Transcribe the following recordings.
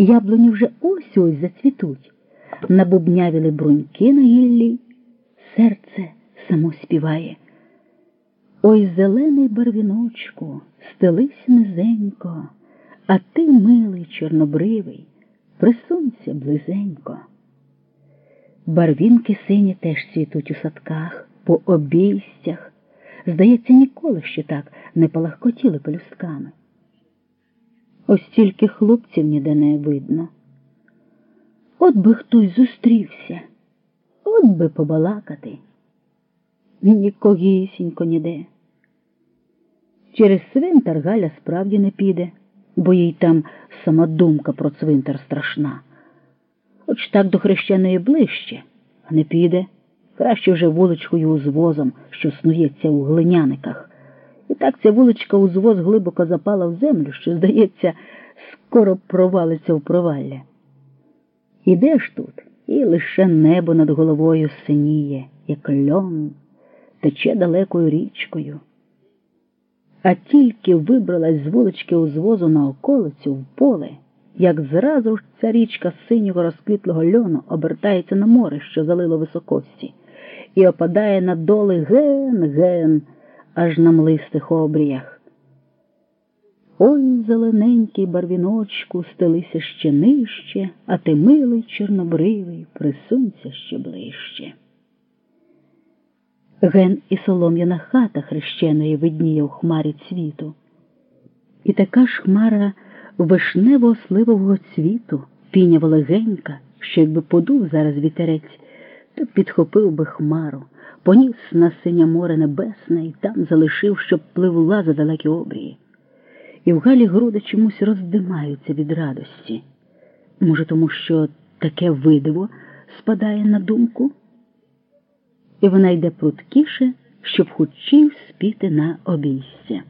Яблуні вже ось ось зацвітуть, набубнявіли бруньки на гіллі, серце само співає. Ой, зелений барвіночку, стелись низенько, а ти, милий чорнобривий, присунься близенько. Барвінки сині теж цвітуть у садках, по обійстях. Здається, ніколи ще так не палахкотіли пелюстками. Ось тільки хлопців ніде не видно. От би хтось зустрівся, от би побалакати. Нікогісінько ніде. Через цвинтар Галя справді не піде, бо їй там сама думка про цвинтар страшна. Хоч так до хрещеної ближче, а не піде. Краще вже вуличкою узвозом, що снується у глиняниках. І так ця вуличка узвоз глибоко запала в землю, що, здається, скоро провалиться в провалля. Ідеш тут, і лише небо над головою синіє, як льон, тече далекою річкою. А тільки вибралась з вулички узвозу на околицю в поле, як зразу ж ця річка синього розквітлого льону обертається на море, що залило високості, і опадає на доли ген-ген, аж на млистих обріях. Ой, зелененький барвіночку, стелися ще нижче, а ти, милий чорнобривий, присунься ще ближче. Ген і солом'яна хата хрещеної видніє у хмарі цвіту. І така ж хмара вишнево-сливового цвіту пінява легенька, що якби подув зараз вітерець, то підхопив би хмару, поніс на синє море небесне і там залишив, щоб пливла за далекі обрії. І в Галі груди чомусь роздимаються від радості. Може, тому що таке видиво спадає на думку? І вона йде пруткіше, щоб хучів спіти на обійстя.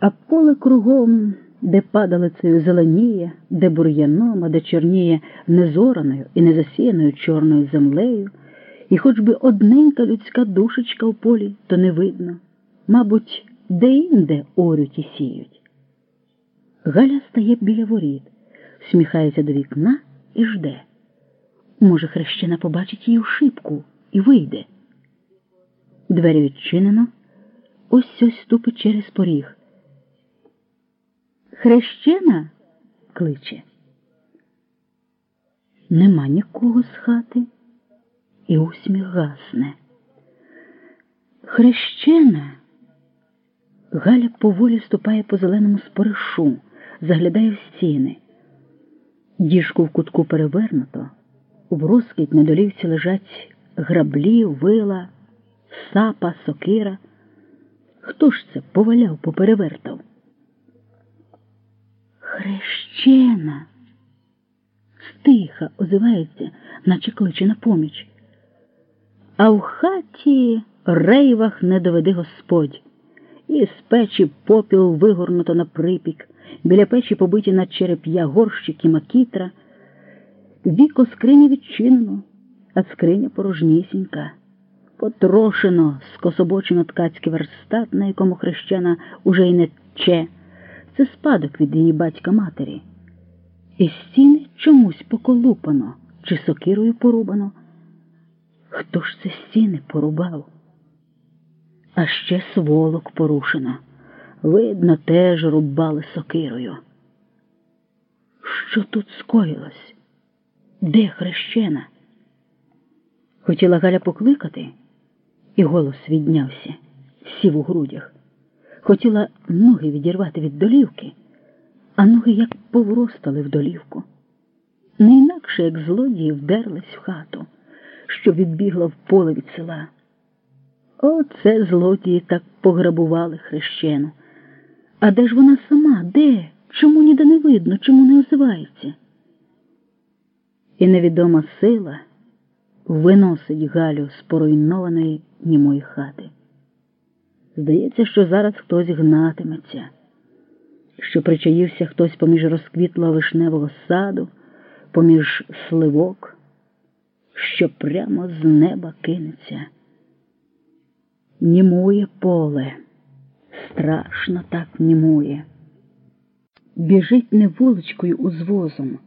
А поле кругом, де падалицею зеленіє, де бур'яном, а де чорніє незораною і незасіяною чорною землею, і хоч би одненька людська душечка в полі, то не видно, мабуть, де-інде орють і сіють. Галя стає біля воріт, сміхається до вікна і жде. Може, хрещена побачить її шибку і вийде. Двері відчинено, ось ось ступить через поріг. Хрещена кличе. Нема нікого з хати, і усміх гасне. Хрещена. Галя поволі ступає по зеленому споришу, заглядає в стіни. Діжку в кутку перевернуто, в розкид на долівці лежать граблі, вила, сапа, сокира. Хто ж це поваляв, поперевертав? Хрещена. Стиха озивається, наче кличе на поміч. А в хаті рейвах не доведи Господь. І з печі попіл вигорнуто на припік, біля печі побиті на череп'я горщик і макітра. Віко скрині відчинено, а скриня порожнісінька. Потрошено, скособочено ткацький верстат, на якому хрещена уже й не тче. Це спадок від її батька матері. І стіни чомусь поколупано чи сокирою порубано. Хто ж це стіни порубав? А ще сволок порушено. Видно, теж рубали сокирою. Що тут скоїлось? Де хрещена? Хотіла Галя покликати, і голос віднявся, сів у грудях. Хотіла ноги відірвати від долівки, а ноги як повростали в долівку. Не інакше, як злодії вдерлись в хату, що відбігла в поле від села. Оце злодії так пограбували хрещену. А де ж вона сама? Де? Чому ніде не видно, чому не озивається? І невідома сила виносить Галю з поруйнованої німої хати. Здається, що зараз хтось гнатиметься, що причаївся хтось поміж розквітлого вишневого саду, поміж сливок, що прямо з неба кинеться. Німує поле, страшно так німує. біжить не вуличкою узвозом.